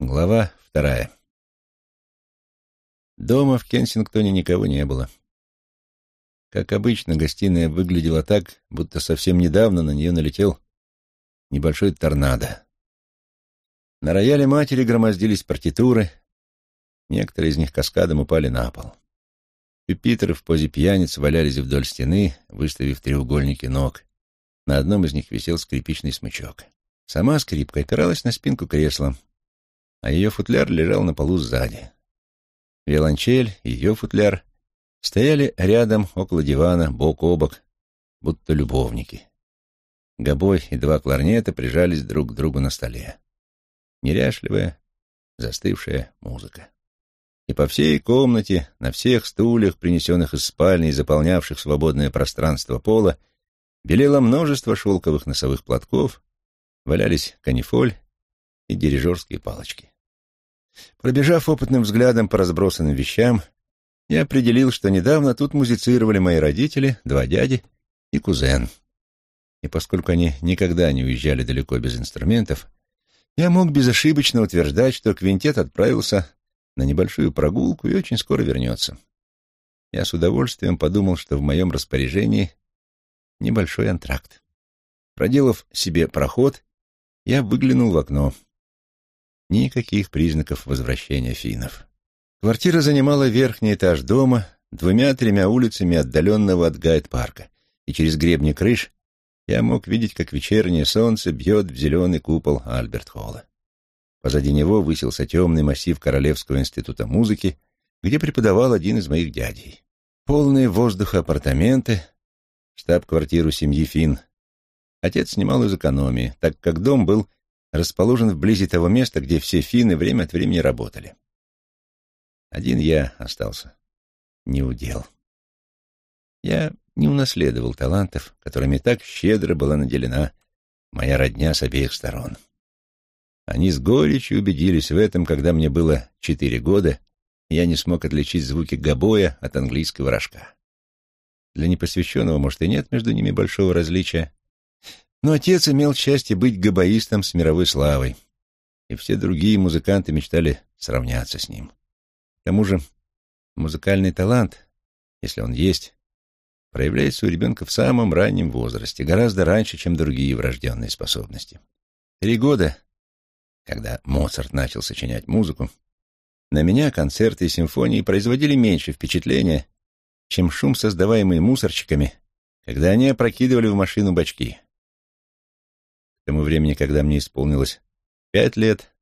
Глава вторая. Дома в Кенсингтоне никого не было. Как обычно, гостиная выглядела так, будто совсем недавно на нее налетел небольшой торнадо. На рояле матери громоздились партитуры, некоторые из них каскадом упали на пол. Пюпитры в позе пьяниц валялись вдоль стены, выставив треугольники ног. На одном из них висел скрипичный смычок. Сама скрипка опиралась на спинку кресла, а ее футляр лежал на полу сзади. Виолончель и ее футляр стояли рядом около дивана, бок о бок, будто любовники. Гобой и два кларнета прижались друг к другу на столе. Неряшливая, застывшая музыка. И по всей комнате, на всех стульях, принесенных из спальни и заполнявших свободное пространство пола, белело множество шелковых носовых платков, валялись канифоль и дирижерские палочки. Пробежав опытным взглядом по разбросанным вещам, я определил, что недавно тут музицировали мои родители, два дяди и кузен. И поскольку они никогда не уезжали далеко без инструментов, я мог безошибочно утверждать, что квинтет отправился на небольшую прогулку и очень скоро вернется. Я с удовольствием подумал, что в моем распоряжении небольшой антракт. Проделав себе проход, я выглянул в окно. Никаких признаков возвращения финнов. Квартира занимала верхний этаж дома, двумя-тремя улицами отдаленного от гайд-парка, и через гребни крыш я мог видеть, как вечернее солнце бьет в зеленый купол Альберт-Холла. Позади него высился темный массив Королевского института музыки, где преподавал один из моих дядей. Полные воздуха апартаменты, штаб-квартиру семьи Фин. Отец снимал из экономии, так как дом был расположен вблизи того места, где все финны время от времени работали. Один я остался не удел. Я не унаследовал талантов, которыми так щедро была наделена моя родня с обеих сторон. Они с горечью убедились в этом, когда мне было четыре года, и я не смог отличить звуки гобоя от английского рожка. Для непосвященного, может, и нет между ними большого различия, но отец имел счастье быть габаистом с мировой славой, и все другие музыканты мечтали сравняться с ним. К тому же музыкальный талант, если он есть, проявляется у ребенка в самом раннем возрасте, гораздо раньше, чем другие врожденные способности. Три года, когда Моцарт начал сочинять музыку, на меня концерты и симфонии производили меньше впечатления, чем шум, создаваемый мусорщиками, когда они опрокидывали в машину бачки. Тому времени, когда мне исполнилось пять лет,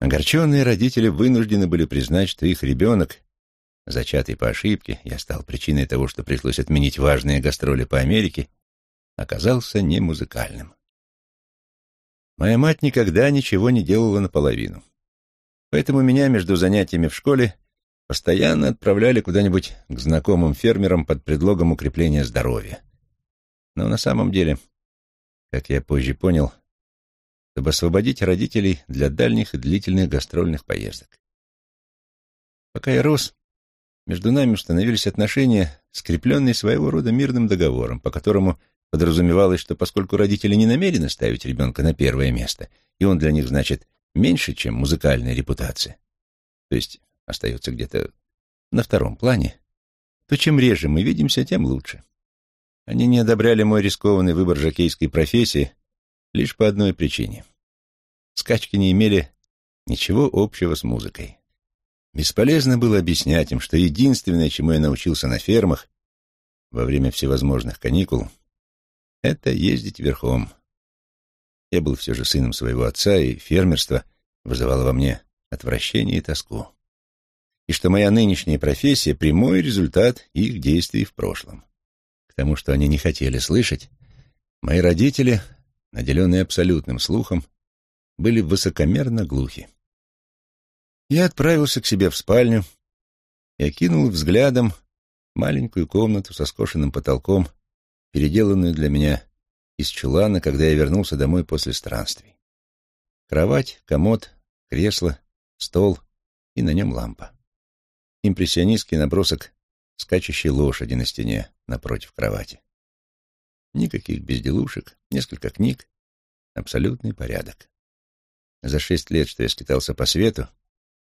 огорченные родители вынуждены были признать, что их ребенок, зачатый по ошибке, я стал причиной того, что пришлось отменить важные гастроли по Америке, оказался не музыкальным. Моя мать никогда ничего не делала наполовину. Поэтому меня между занятиями в школе постоянно отправляли куда-нибудь к знакомым фермерам под предлогом укрепления здоровья. Но на самом деле как я позже понял, чтобы освободить родителей для дальних и длительных гастрольных поездок. Пока я рос, между нами установились отношения, скрепленные своего рода мирным договором, по которому подразумевалось, что поскольку родители не намерены ставить ребенка на первое место, и он для них значит меньше, чем музыкальная репутация, то есть остается где-то на втором плане, то чем реже мы видимся, тем лучше. Они не одобряли мой рискованный выбор жокейской профессии лишь по одной причине. Скачки не имели ничего общего с музыкой. Бесполезно было объяснять им, что единственное, чему я научился на фермах во время всевозможных каникул, это ездить верхом. Я был все же сыном своего отца, и фермерство вызывало во мне отвращение и тоску. И что моя нынешняя профессия — прямой результат их действий в прошлом. К тому, что они не хотели слышать, мои родители, наделенные абсолютным слухом, были высокомерно глухи. Я отправился к себе в спальню и окинул взглядом маленькую комнату со скошенным потолком, переделанную для меня из чулана, когда я вернулся домой после странствий. Кровать, комод, кресло, стол и на нем лампа. Импрессионистский набросок скачущей лошади на стене напротив кровати. Никаких безделушек, несколько книг, абсолютный порядок. За шесть лет, что я скитался по свету,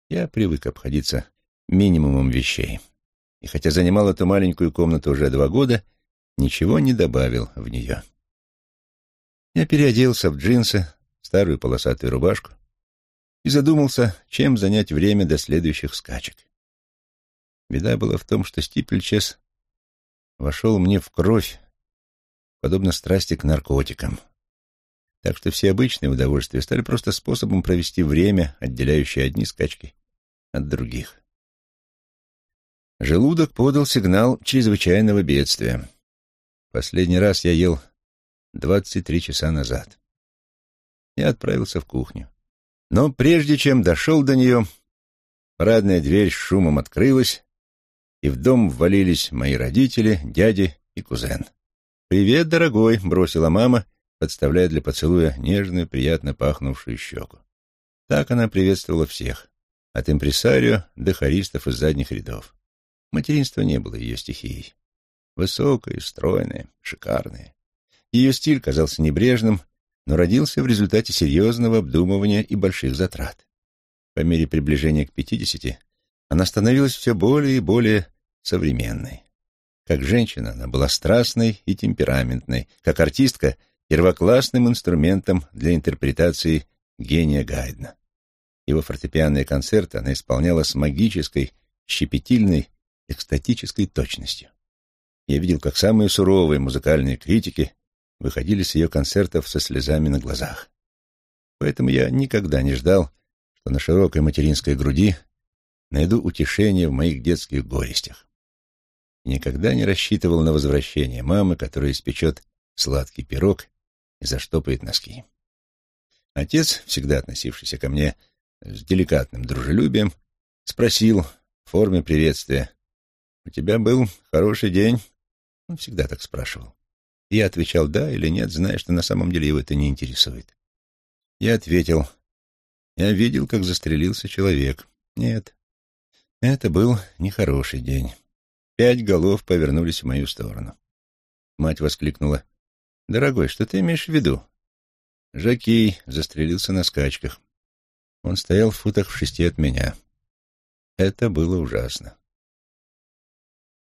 я привык обходиться минимумом вещей. И хотя занимал эту маленькую комнату уже два года, ничего не добавил в нее. Я переоделся в джинсы, старую полосатую рубашку и задумался, чем занять время до следующих скачек. Беда была в том, что Стипльчес вошел мне в кровь, подобно страсти к наркотикам. Так что все обычные удовольствия стали просто способом провести время, отделяющее одни скачки от других. Желудок подал сигнал чрезвычайного бедствия. Последний раз я ел 23 часа назад. Я отправился в кухню. Но прежде чем дошел до нее, парадная дверь с шумом открылась, и в дом ввалились мои родители, дяди и кузен. «Привет, дорогой!» — бросила мама, подставляя для поцелуя нежную, приятно пахнувшую щеку. Так она приветствовала всех, от импресарио до хористов из задних рядов. Материнство не было ее стихией. Высокое, стройное, шикарное. Ее стиль казался небрежным, но родился в результате серьезного обдумывания и больших затрат. По мере приближения к пятидесяти она становилась все более и более современной. Как женщина она была страстной и темпераментной, как артистка — первоклассным инструментом для интерпретации гения Гайдна. Его фортепианные концерты она исполняла с магической, щепетильной, экстатической точностью. Я видел, как самые суровые музыкальные критики выходили с ее концертов со слезами на глазах. Поэтому я никогда не ждал, что на широкой материнской груди найду утешение в моих детских горестях никогда не рассчитывал на возвращение мамы, которая испечет сладкий пирог и заштопает носки. Отец, всегда относившийся ко мне с деликатным дружелюбием, спросил в форме приветствия, «У тебя был хороший день?» Он всегда так спрашивал. Я отвечал «да» или «нет», зная, что на самом деле его это не интересует. Я ответил, «Я видел, как застрелился человек. Нет, это был нехороший день». Пять голов повернулись в мою сторону. Мать воскликнула. «Дорогой, что ты имеешь в виду?» Жакей застрелился на скачках. Он стоял в футах в шести от меня. Это было ужасно.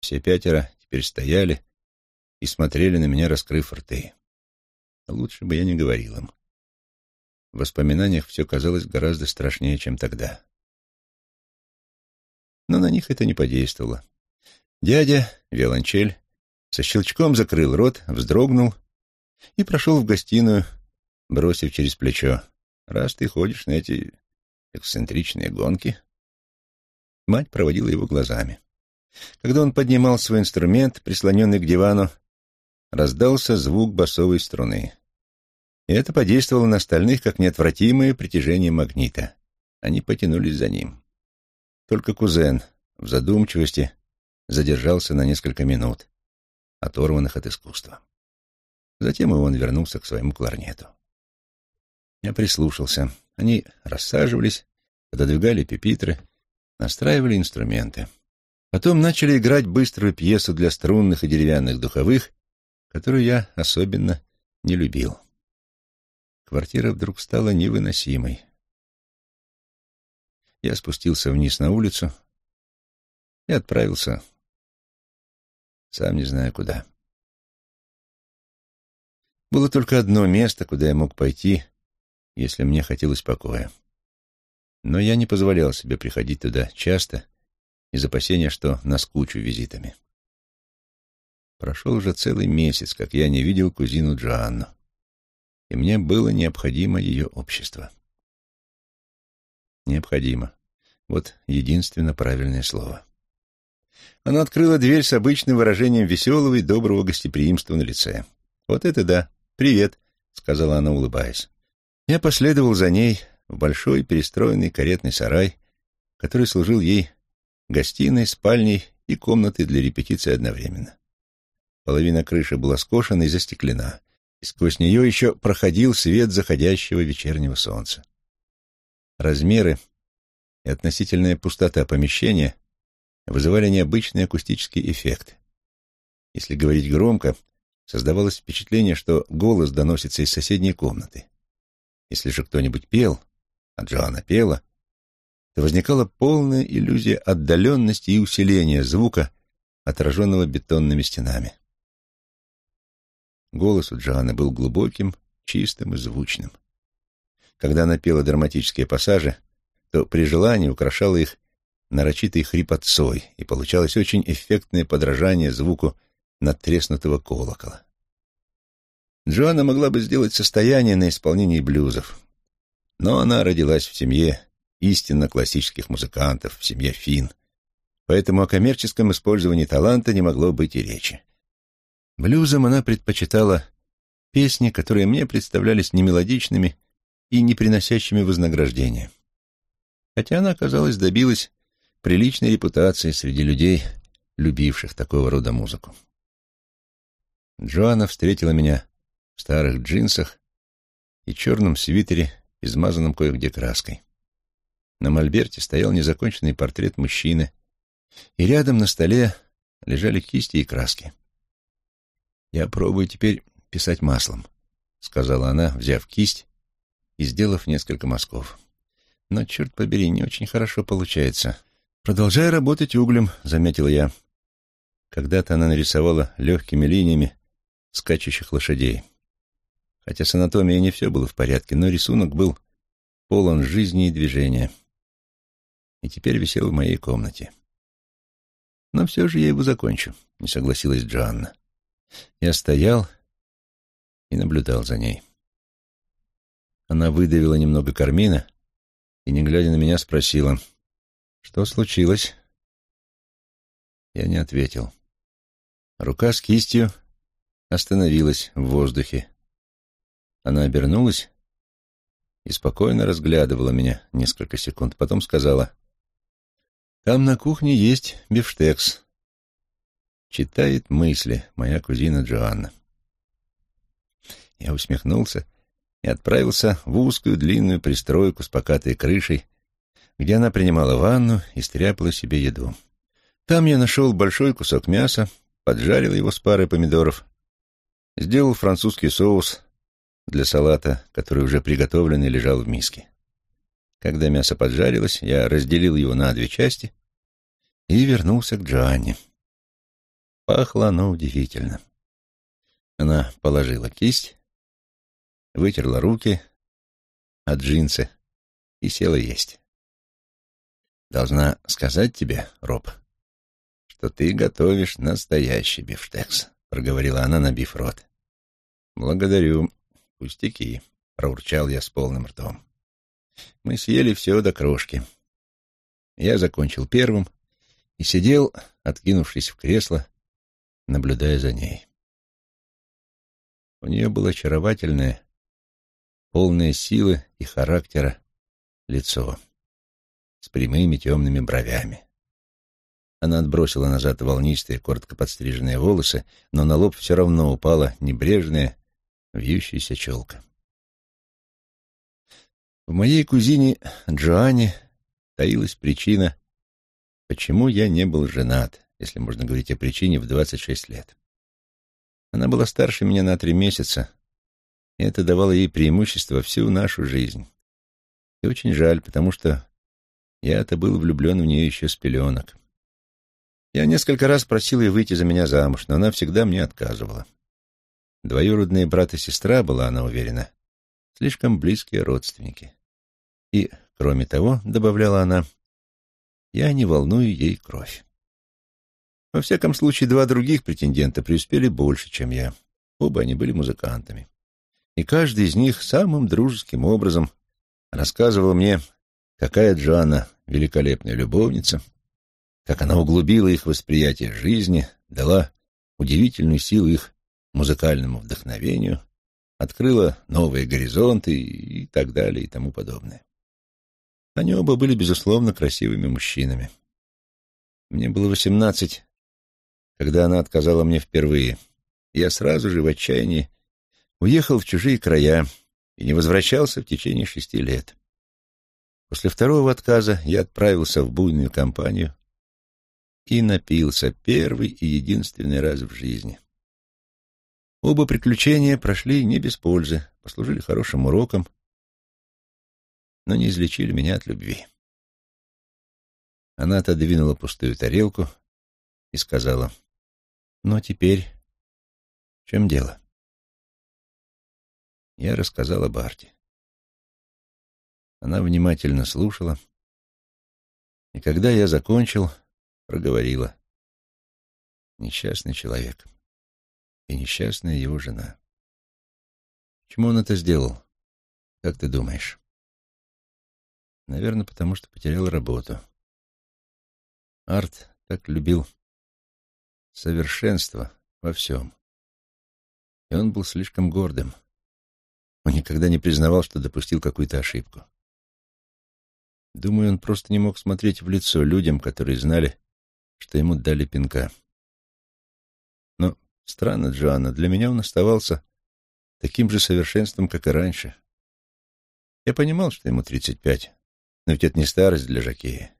Все пятеро теперь стояли и смотрели на меня, раскрыв рты. Лучше бы я не говорил им. В воспоминаниях все казалось гораздо страшнее, чем тогда. Но на них это не подействовало. Дядя, виолончель, со щелчком закрыл рот, вздрогнул и прошел в гостиную, бросив через плечо. «Раз ты ходишь на эти эксцентричные гонки...» Мать проводила его глазами. Когда он поднимал свой инструмент, прислоненный к дивану, раздался звук басовой струны. И это подействовало на остальных, как неотвратимое притяжение магнита. Они потянулись за ним. Только кузен в задумчивости задержался на несколько минут, оторванных от искусства. Затем и он вернулся к своему кларнету. Я прислушался. Они рассаживались, пододвигали пепитры, настраивали инструменты. Потом начали играть быструю пьесу для струнных и деревянных духовых, которую я особенно не любил. Квартира вдруг стала невыносимой. Я спустился вниз на улицу и отправился сам не знаю куда. Было только одно место, куда я мог пойти, если мне хотелось покоя. Но я не позволял себе приходить туда часто из опасения, что наскучу визитами. Прошел уже целый месяц, как я не видел кузину Джоанну, и мне было необходимо ее общество. Необходимо. Вот единственно правильное слово. Она открыла дверь с обычным выражением веселого и доброго гостеприимства на лице. «Вот это да! Привет!» — сказала она, улыбаясь. Я последовал за ней в большой перестроенный каретный сарай, который служил ей гостиной, спальней и комнатой для репетиции одновременно. Половина крыши была скошена и застеклена, и сквозь нее еще проходил свет заходящего вечернего солнца. Размеры и относительная пустота помещения вызывали необычный акустический эффект. Если говорить громко, создавалось впечатление, что голос доносится из соседней комнаты. Если же кто-нибудь пел, а Джоанна пела, то возникала полная иллюзия отдаленности и усиления звука, отраженного бетонными стенами. Голос у Джоанны был глубоким, чистым и звучным. Когда она пела драматические пассажи, то при желании украшала их нарочитой хрипотцой, и получалось очень эффектное подражание звуку надтреснутого колокола. Джоанна могла бы сделать состояние на исполнении блюзов, но она родилась в семье истинно классических музыкантов, в семье фин, поэтому о коммерческом использовании таланта не могло быть и речи. Блюзом она предпочитала песни, которые мне представлялись немелодичными и не приносящими вознаграждения. Хотя она, казалось, добилась приличной репутации среди людей, любивших такого рода музыку. Джоанна встретила меня в старых джинсах и черном свитере, измазанном кое-где краской. На мольберте стоял незаконченный портрет мужчины, и рядом на столе лежали кисти и краски. «Я пробую теперь писать маслом», — сказала она, взяв кисть и сделав несколько мазков. «Но, черт побери, не очень хорошо получается. Продолжай работать углем», — заметил я. Когда-то она нарисовала легкими линиями скачущих лошадей. Хотя с анатомией не все было в порядке, но рисунок был полон жизни и движения. И теперь висел в моей комнате. Но все же я его закончу, не согласилась Джоанна. Я стоял и наблюдал за ней. Она выдавила немного кармина и, не глядя на меня, спросила, что случилось? Я не ответил. Рука с кистью остановилась в воздухе. Она обернулась и спокойно разглядывала меня несколько секунд, потом сказала, «Там на кухне есть бифштекс». Читает мысли моя кузина Джоанна. Я усмехнулся и отправился в узкую длинную пристройку с покатой крышей, где она принимала ванну и стряпала себе еду. Там я нашел большой кусок мяса, поджарил его с парой помидоров, сделал французский соус для салата, который уже приготовлен и лежал в миске. Когда мясо поджарилось, я разделил его на две части и вернулся к Джоанне. Пахло оно удивительно. Она положила кисть, вытерла руки от джинсы и села есть. «Должна сказать тебе, Роб, что ты готовишь настоящий бифштекс», — проговорила она, набив рот. «Благодарю. Пустяки», — проурчал я с полным ртом. Мы съели все до крошки. Я закончил первым и сидел, откинувшись в кресло, наблюдая за ней. У нее было очаровательное, полное силы и характера лицо с прямыми темными бровями. Она отбросила назад волнистые, коротко подстриженные волосы, но на лоб все равно упала небрежная, вьющаяся челка. В моей кузине Джоанне таилась причина, почему я не был женат, если можно говорить о причине в 26 лет. Она была старше меня на три месяца, это давало ей преимущество всю нашу жизнь. И очень жаль, потому что я-то был влюблен в нее еще с пеленок. Я несколько раз просил ее выйти за меня замуж, но она всегда мне отказывала. Двоюродные брат и сестра, была она уверена, слишком близкие родственники. И, кроме того, добавляла она, я не волную ей кровь. Во всяком случае, два других претендента преуспели больше, чем я. Оба они были музыкантами. И каждый из них самым дружеским образом рассказывал мне, какая Джоанна великолепная любовница, как она углубила их восприятие жизни, дала удивительную силу их музыкальному вдохновению, открыла новые горизонты и так далее и тому подобное. Они оба были, безусловно, красивыми мужчинами. Мне было восемнадцать, когда она отказала мне впервые. Я сразу же в отчаянии уехал в чужие края и не возвращался в течение шести лет. После второго отказа я отправился в буйную компанию и напился первый и единственный раз в жизни. Оба приключения прошли не без пользы, послужили хорошим уроком но не излечили меня от любви. Она отодвинула пустую тарелку и сказала, «Ну, теперь в чем дело?» Я рассказал об Арте. Она внимательно слушала, и когда я закончил, проговорила. Несчастный человек и несчастная его жена. Почему он это сделал? Как ты думаешь? Наверное, потому что потерял работу. Арт так любил совершенство во всем. И он был слишком гордым. Он никогда не признавал, что допустил какую-то ошибку. Думаю, он просто не мог смотреть в лицо людям, которые знали, что ему дали пинка. Но странно, Джоанна, для меня он оставался таким же совершенством, как и раньше. Я понимал, что ему тридцать пять, но ведь это не старость для Жакея.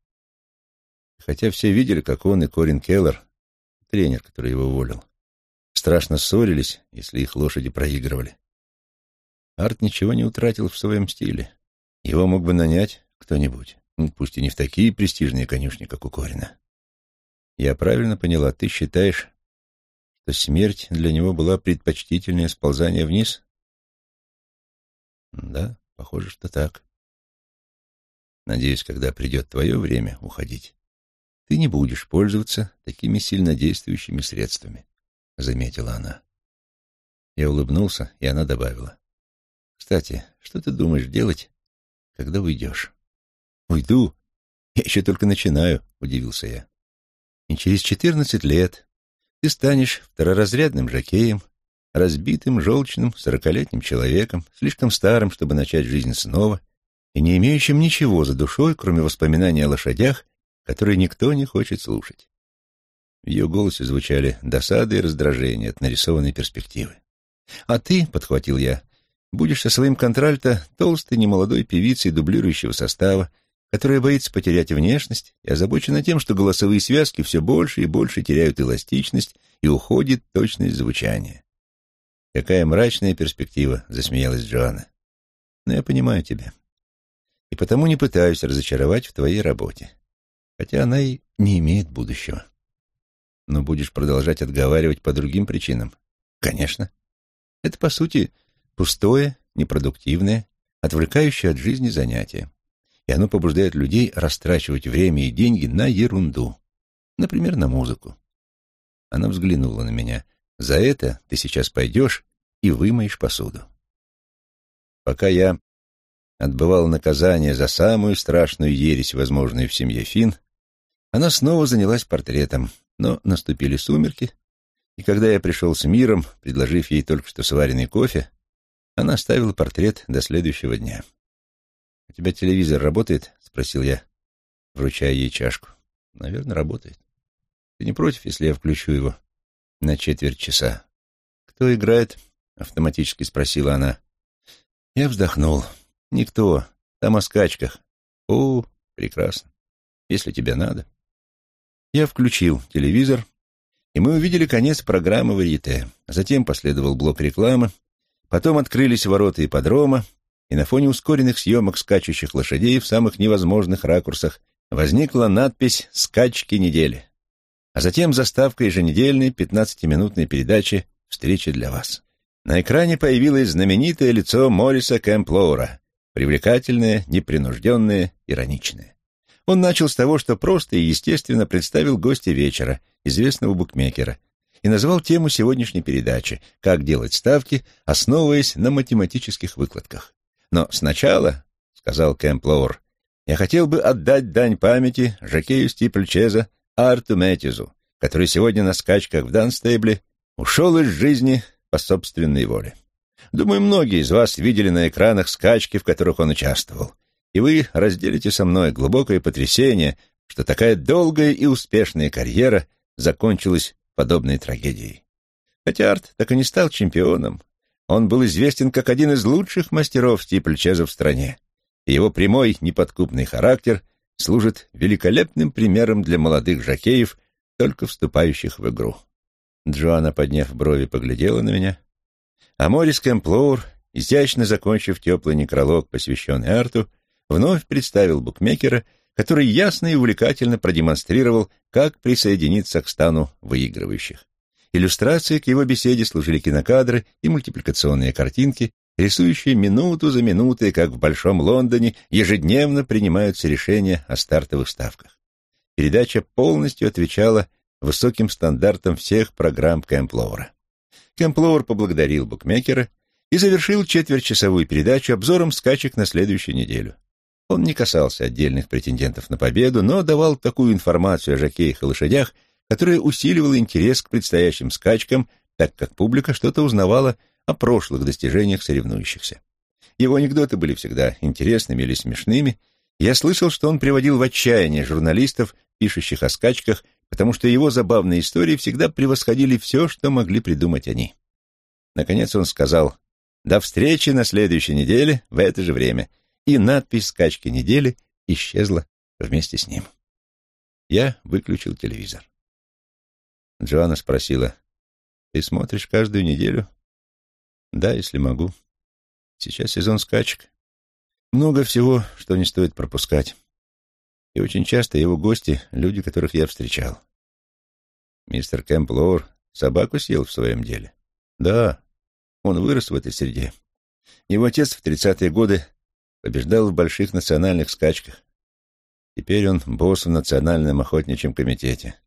Хотя все видели, как он и Корин Келлер, тренер, который его уволил, страшно ссорились, если их лошади проигрывали. Арт ничего не утратил в своем стиле. Его мог бы нанять кто-нибудь, ну, пусть и не в такие престижные конюшни, как у Корина. Я правильно поняла, ты считаешь, что смерть для него была предпочтительнее сползания вниз? Да, похоже, что так. Надеюсь, когда придет твое время уходить, ты не будешь пользоваться такими сильнодействующими средствами, — заметила она. Я улыбнулся, и она добавила. Кстати, что ты думаешь делать, когда уйдешь? Уйду? Я еще только начинаю, — удивился я. И через четырнадцать лет ты станешь второразрядным жокеем, разбитым, желчным, сорокалетним человеком, слишком старым, чтобы начать жизнь снова, и не имеющим ничего за душой, кроме воспоминаний о лошадях, которые никто не хочет слушать. В ее голосе звучали досады и раздражение от нарисованной перспективы. «А ты, — подхватил я, — будешь со своим контральто толстой немолодой певицей дублирующего состава, которая боится потерять внешность и озабочена тем, что голосовые связки все больше и больше теряют эластичность и уходит точность звучания. «Какая мрачная перспектива», — засмеялась Джоанна. «Но я понимаю тебя и потому не пытаюсь разочаровать в твоей работе, хотя она и не имеет будущего. Но будешь продолжать отговаривать по другим причинам? Конечно. Это, по сути, пустое, непродуктивное, отвлекающее от жизни занятие. И оно побуждает людей растрачивать время и деньги на ерунду. Например, на музыку. Она взглянула на меня. За это ты сейчас пойдешь и вымоешь посуду. Пока я отбывала наказание за самую страшную ересь, возможную в семье Фин, она снова занялась портретом, но наступили сумерки, и когда я пришел с миром, предложив ей только что сваренный кофе, она оставила портрет до следующего дня. «У тебя телевизор работает?» — спросил я, вручая ей чашку. «Наверное, работает. Ты не против, если я включу его на четверть часа?» «Кто играет?» — автоматически спросила она. Я вздохнул. Никто. Там о скачках. О, прекрасно. Если тебе надо. Я включил телевизор, и мы увидели конец программы «Варьете». Затем последовал блок рекламы, потом открылись ворота ипподрома, и на фоне ускоренных съемок скачущих лошадей в самых невозможных ракурсах возникла надпись «Скачки недели». А затем заставка еженедельной пятнадцатиминутной передачи «Встреча для вас». На экране появилось знаменитое лицо Морриса Кэмплоура, привлекательное, непринужденное, ироничное. Он начал с того, что просто и естественно представил гостя вечера, известного букмекера, и назвал тему сегодняшней передачи «Как делать ставки, основываясь на математических выкладках». «Но сначала, — сказал Кэмп Лоур, — я хотел бы отдать дань памяти Жакею Стипльчеза Арту Мэтизу, который сегодня на скачках в Данстейбле ушел из жизни по собственной воле. Думаю, многие из вас видели на экранах скачки, в которых он участвовал. И вы разделите со мной глубокое потрясение, что такая долгая и успешная карьера закончилась подобной трагедией. Хотя Арт так и не стал чемпионом. Он был известен как один из лучших мастеров стипльчеза в стране. И его прямой, неподкупный характер служит великолепным примером для молодых жокеев, только вступающих в игру. Джоанна, подняв брови, поглядела на меня, а Морис Кэмплоур, изящно закончив теплый некролог, посвященный Арту, вновь представил букмекера, который ясно и увлекательно продемонстрировал, как присоединиться к стану выигрывающих. Иллюстрацией к его беседе служили кинокадры и мультипликационные картинки, рисующие минуту за минутой, как в Большом Лондоне ежедневно принимаются решения о стартовых ставках. Передача полностью отвечала высоким стандартам всех программ Кэмплоура. Кэмплоур поблагодарил букмекера и завершил четвертьчасовую передачу обзором скачек на следующую неделю. Он не касался отдельных претендентов на победу, но давал такую информацию о жокеях и лошадях, которая усиливала интерес к предстоящим скачкам, так как публика что-то узнавала о прошлых достижениях соревнующихся. Его анекдоты были всегда интересными или смешными. Я слышал, что он приводил в отчаяние журналистов, пишущих о скачках, потому что его забавные истории всегда превосходили все, что могли придумать они. Наконец он сказал «До встречи на следующей неделе в это же время», и надпись «Скачки недели» исчезла вместе с ним. Я выключил телевизор. Джоанна спросила, «Ты смотришь каждую неделю?» «Да, если могу. Сейчас сезон скачек. Много всего, что не стоит пропускать. И очень часто его гости — люди, которых я встречал. Мистер Кэмп Лоур собаку съел в своем деле? Да, он вырос в этой среде. Его отец в тридцатые годы побеждал в больших национальных скачках. Теперь он босс в Национальном охотничьем комитете.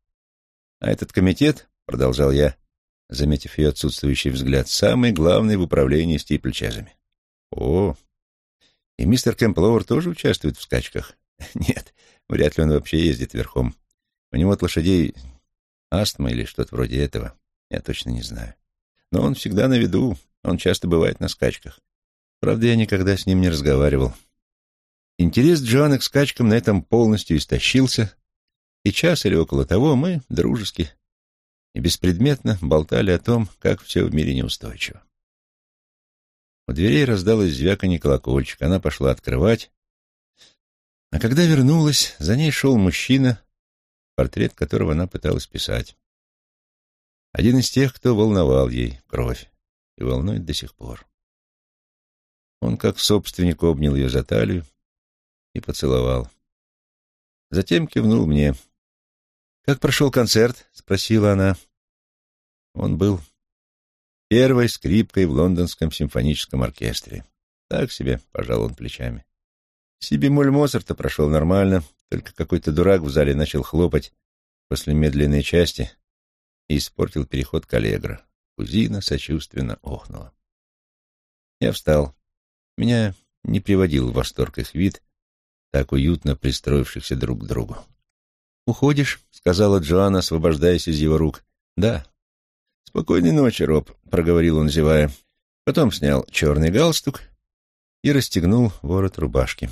А этот комитет, — продолжал я, заметив ее отсутствующий взгляд, — самый главный в управлении стипльчезами. О, и мистер Кэмплоуэр тоже участвует в скачках? Нет, вряд ли он вообще ездит верхом. У него от лошадей астма или что-то вроде этого. Я точно не знаю. Но он всегда на виду, он часто бывает на скачках. Правда, я никогда с ним не разговаривал. Интерес Джоанна к скачкам на этом полностью истощился, и час или около того мы дружески и беспредметно болтали о том, как все в мире неустойчиво. У дверей раздалось звяканье колокольчик, она пошла открывать, а когда вернулась, за ней шел мужчина, портрет которого она пыталась писать. Один из тех, кто волновал ей кровь и волнует до сих пор. Он как собственник обнял ее за талию и поцеловал. Затем кивнул мне — «Как прошел концерт?» — спросила она. Он был первой скрипкой в лондонском симфоническом оркестре. Так себе, пожал он плечами. Си-бемоль Моцарта прошел нормально, только какой-то дурак в зале начал хлопать после медленной части и испортил переход к аллегро. Кузина сочувственно охнула. Я встал. Меня не приводил в восторг их вид, так уютно пристроившихся друг к другу. «Уходишь?» — сказала Джоанна, освобождаясь из его рук. «Да». «Спокойной ночи, Роб», — проговорил он, зевая. Потом снял черный галстук и расстегнул ворот рубашки.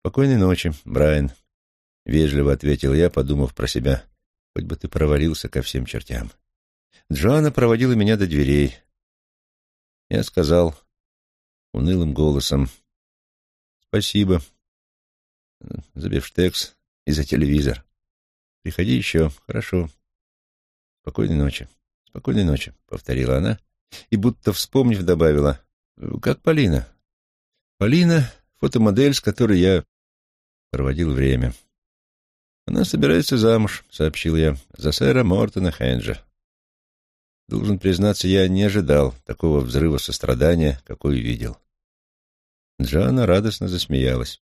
«Спокойной ночи, Брайан», — вежливо ответил я, подумав про себя. «Хоть бы ты провалился ко всем чертям». Джоанна проводила меня до дверей. Я сказал унылым голосом «Спасибо за бифштекс, и за телевизор. Приходи еще, хорошо. Спокойной ночи. Спокойной ночи, повторила она и, будто вспомнив, добавила. Как Полина? Полина — фотомодель, с которой я проводил время. Она собирается замуж, сообщил я, за сэра Мортона Хенджа. Должен признаться, я не ожидал такого взрыва сострадания, какой видел. Джоанна радостно засмеялась.